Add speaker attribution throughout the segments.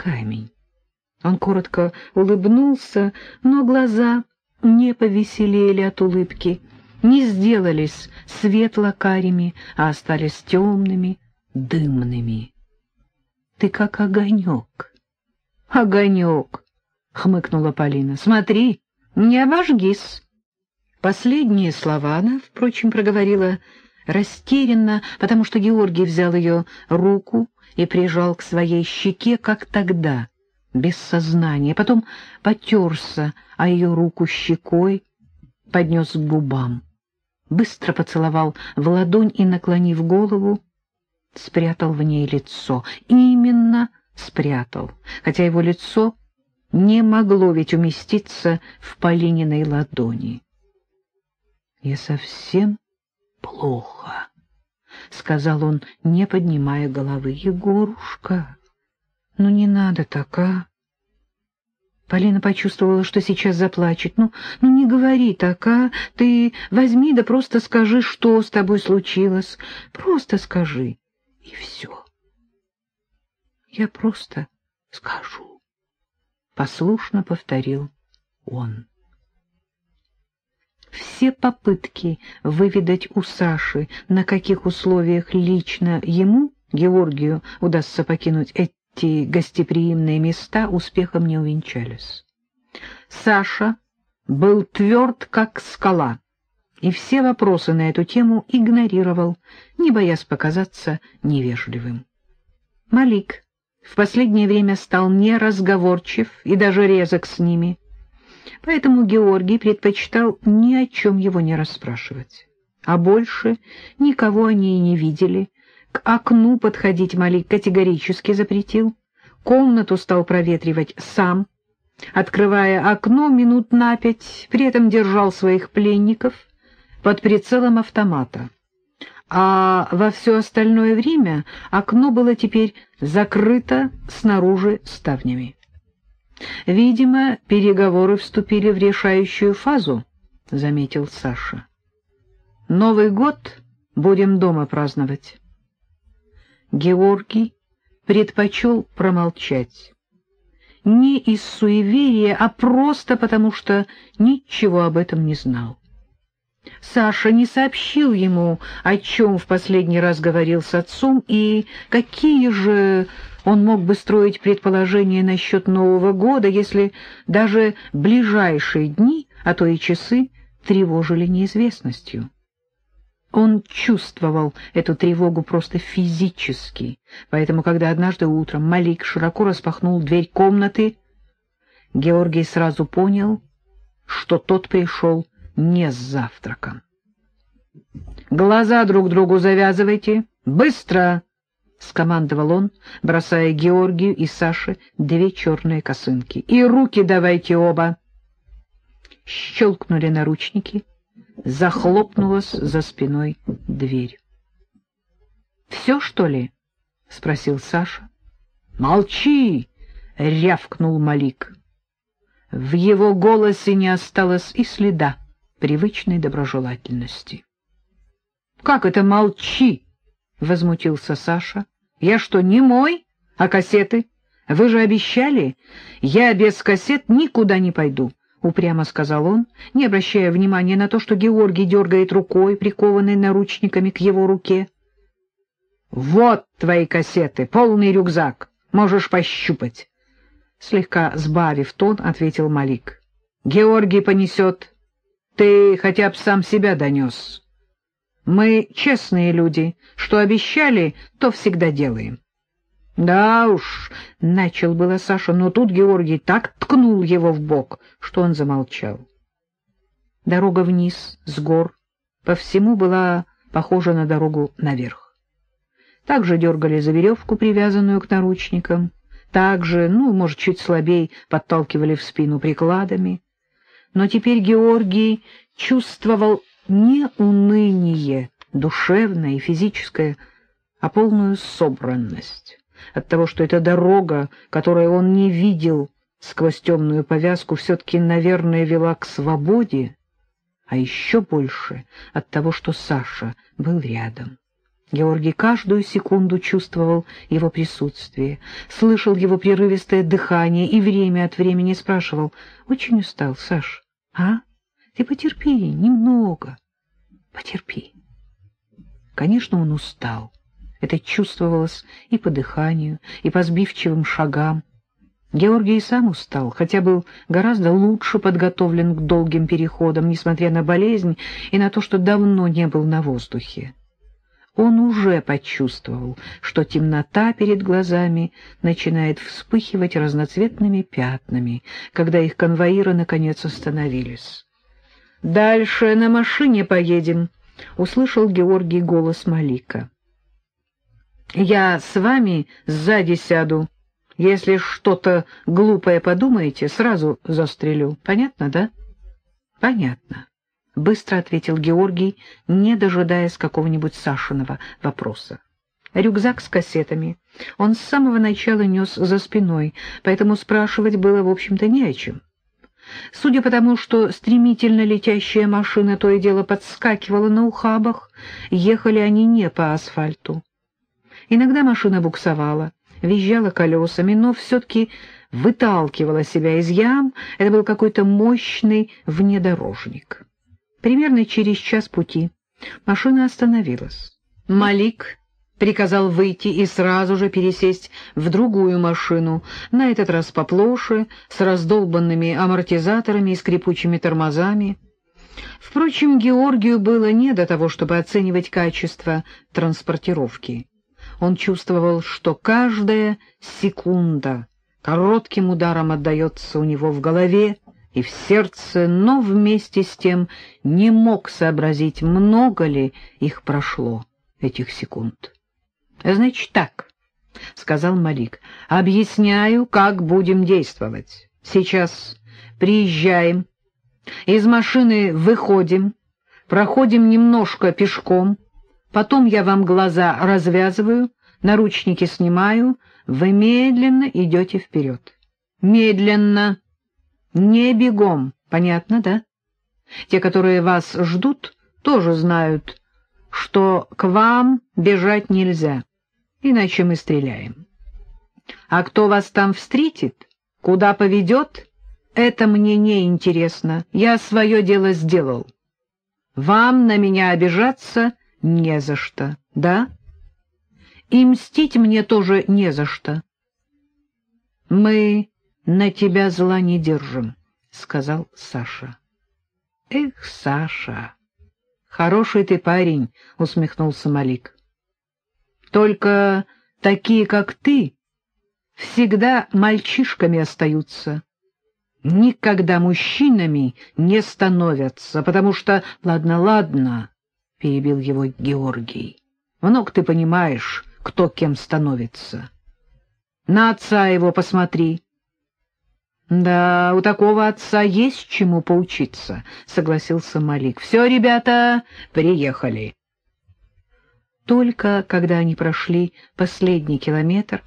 Speaker 1: камень. Он коротко улыбнулся, но глаза не повеселели от улыбки, не сделались светло-карими, а остались темными, дымными. — Ты как огонек. — Огонек, — хмыкнула Полина. — Смотри, не обожгись. Последние слова она, впрочем, проговорила растерянно, потому что Георгий взял ее руку и прижал к своей щеке, как тогда, без сознания, потом потерся о ее руку щекой, поднес к губам, быстро поцеловал в ладонь и, наклонив голову, спрятал в ней лицо. Именно спрятал, хотя его лицо не могло ведь уместиться в Полининой ладони. «Я совсем плохо», — сказал он, не поднимая головы. «Егорушка, ну не надо так, а?» Полина почувствовала, что сейчас заплачет. «Ну, ну не говори так, а? Ты возьми да просто скажи, что с тобой случилось. Просто скажи, и все». «Я просто скажу», — послушно повторил он. Все попытки выведать у Саши, на каких условиях лично ему, Георгию, удастся покинуть эти гостеприимные места, успехом не увенчались. Саша был тверд, как скала, и все вопросы на эту тему игнорировал, не боясь показаться невежливым. Малик в последнее время стал неразговорчив и даже резок с ними, Поэтому Георгий предпочитал ни о чем его не расспрашивать. А больше никого они и не видели. К окну подходить Малик категорически запретил. Комнату стал проветривать сам, открывая окно минут на пять, при этом держал своих пленников под прицелом автомата. А во все остальное время окно было теперь закрыто снаружи ставнями. Видимо, переговоры вступили в решающую фазу, — заметил Саша. Новый год будем дома праздновать. Георгий предпочел промолчать. Не из суеверия, а просто потому, что ничего об этом не знал. Саша не сообщил ему, о чем в последний раз говорил с отцом, и какие же он мог бы строить предположения насчет Нового года, если даже ближайшие дни, а то и часы, тревожили неизвестностью. Он чувствовал эту тревогу просто физически, поэтому, когда однажды утром Малик широко распахнул дверь комнаты, Георгий сразу понял, что тот пришел не с завтраком. «Глаза друг другу завязывайте! Быстро!» — скомандовал он, бросая Георгию и Саше две черные косынки. — И руки давайте оба! Щелкнули наручники, захлопнулась за спиной дверь. — Все, что ли? — спросил Саша. — Молчи! — рявкнул Малик. В его голосе не осталось и следа привычной доброжелательности. — Как это молчи? — возмутился Саша. — Я что, не мой? А кассеты? Вы же обещали? Я без кассет никуда не пойду, — упрямо сказал он, не обращая внимания на то, что Георгий дергает рукой, прикованной наручниками к его руке. — Вот твои кассеты, полный рюкзак, можешь пощупать. Слегка сбавив тон, ответил Малик. — Георгий понесет. Ты хотя бы сам себя донес. Мы честные люди, что обещали, то всегда делаем. — Да уж, — начал было Саша, но тут Георгий так ткнул его в бок, что он замолчал. Дорога вниз, с гор, по всему была похожа на дорогу наверх. Также дергали за веревку, привязанную к наручникам, также, ну, может, чуть слабей, подталкивали в спину прикладами. Но теперь Георгий чувствовал не уныние душевное и физическое, а полную собранность от того, что эта дорога, которую он не видел сквозь темную повязку, все-таки, наверное, вела к свободе, а еще больше от того, что Саша был рядом. Георгий каждую секунду чувствовал его присутствие, слышал его прерывистое дыхание и время от времени спрашивал. «Очень устал, Саш, а? Ты потерпи немного, потерпи». Конечно, он устал. Это чувствовалось и по дыханию, и по сбивчивым шагам. Георгий и сам устал, хотя был гораздо лучше подготовлен к долгим переходам, несмотря на болезнь и на то, что давно не был на воздухе. Он уже почувствовал, что темнота перед глазами начинает вспыхивать разноцветными пятнами, когда их конвоиры наконец остановились. «Дальше на машине поедем», — услышал Георгий голос Малика. «Я с вами сзади сяду». Если что-то глупое подумаете, сразу застрелю. Понятно, да? — Понятно, — быстро ответил Георгий, не дожидаясь какого-нибудь Сашиного вопроса. Рюкзак с кассетами он с самого начала нес за спиной, поэтому спрашивать было, в общем-то, не о чем. Судя по тому, что стремительно летящая машина то и дело подскакивала на ухабах, ехали они не по асфальту. Иногда машина буксовала, визжала колесами, но все-таки выталкивала себя из ям. Это был какой-то мощный внедорожник. Примерно через час пути машина остановилась. Малик приказал выйти и сразу же пересесть в другую машину, на этот раз поплоше, с раздолбанными амортизаторами и скрипучими тормозами. Впрочем, Георгию было не до того, чтобы оценивать качество транспортировки. Он чувствовал, что каждая секунда коротким ударом отдается у него в голове и в сердце, но вместе с тем не мог сообразить, много ли их прошло, этих секунд. — Значит так, — сказал Малик, — объясняю, как будем действовать. Сейчас приезжаем, из машины выходим, проходим немножко пешком, Потом я вам глаза развязываю, наручники снимаю, вы медленно идете вперед. Медленно, не бегом, понятно, да? Те, которые вас ждут, тоже знают, что к вам бежать нельзя, иначе мы стреляем. А кто вас там встретит, куда поведет, это мне не интересно. Я свое дело сделал. Вам на меня обижаться не за что, да? И мстить мне тоже не за что. Мы на тебя зла не держим, — сказал Саша. Эх, Саша, хороший ты парень, — усмехнулся Малик. Только такие, как ты, всегда мальчишками остаются. Никогда мужчинами не становятся, потому что... Ладно, ладно, — перебил его Георгий. — Много ты понимаешь, кто кем становится. На отца его посмотри. — Да, у такого отца есть чему поучиться, — согласился Малик. — Все, ребята, приехали. Только когда они прошли последний километр,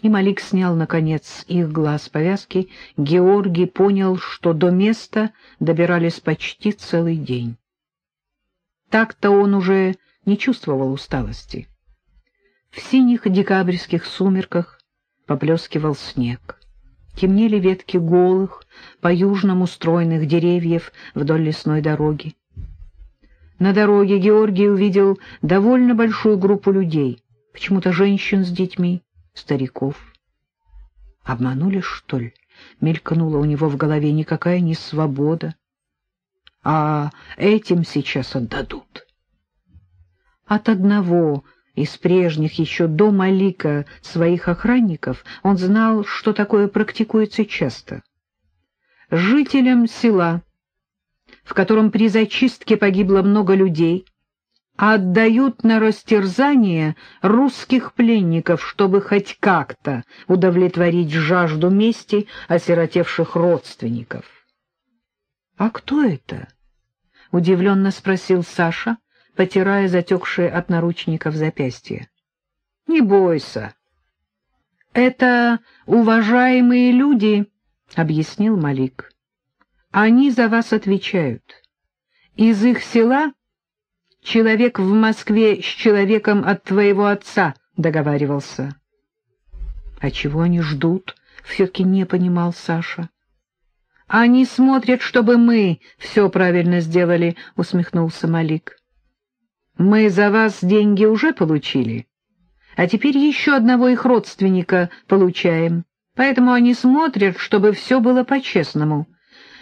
Speaker 1: и Малик снял, наконец, их глаз повязки, Георгий понял, что до места добирались почти целый день. Так-то он уже не чувствовал усталости. В синих декабрьских сумерках поблескивал снег. Темнели ветки голых, по-южному стройных деревьев вдоль лесной дороги. На дороге Георгий увидел довольно большую группу людей, почему-то женщин с детьми, стариков. Обманули, что ли? Мелькнула у него в голове никакая не свобода, а этим сейчас отдадут. От одного из прежних еще до Малика своих охранников он знал, что такое практикуется часто. Жителям села, в котором при зачистке погибло много людей, отдают на растерзание русских пленников, чтобы хоть как-то удовлетворить жажду мести осиротевших родственников. «А кто это?» — удивленно спросил Саша, потирая затекшие от наручников запястья. «Не бойся. Это уважаемые люди», — объяснил Малик. «Они за вас отвечают. Из их села человек в Москве с человеком от твоего отца договаривался. — А чего они ждут? — все-таки не понимал Саша. — Они смотрят, чтобы мы все правильно сделали, — усмехнулся Малик. — Мы за вас деньги уже получили, а теперь еще одного их родственника получаем, поэтому они смотрят, чтобы все было по-честному.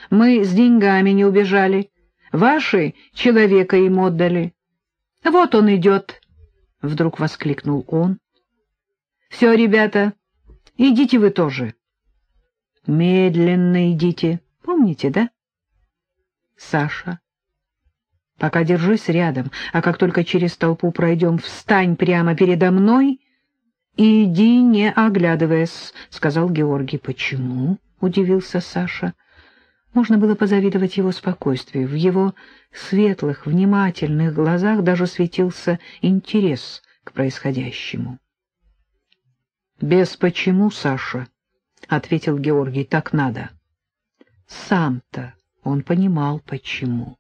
Speaker 1: Мы с деньгами не убежали, ваши человека им отдали. Вот он идет, — вдруг воскликнул он. — Все, ребята, идите вы тоже. — Медленно идите, помните, да? — Саша, пока держись рядом, а как только через толпу пройдем, встань прямо передо мной и иди, не оглядываясь, — сказал Георгий. — Почему? — удивился Саша. — можно было позавидовать его спокойствию. В его светлых, внимательных глазах даже светился интерес к происходящему. — Без почему, Саша, — ответил Георгий, — так надо. Сам-то он понимал, почему.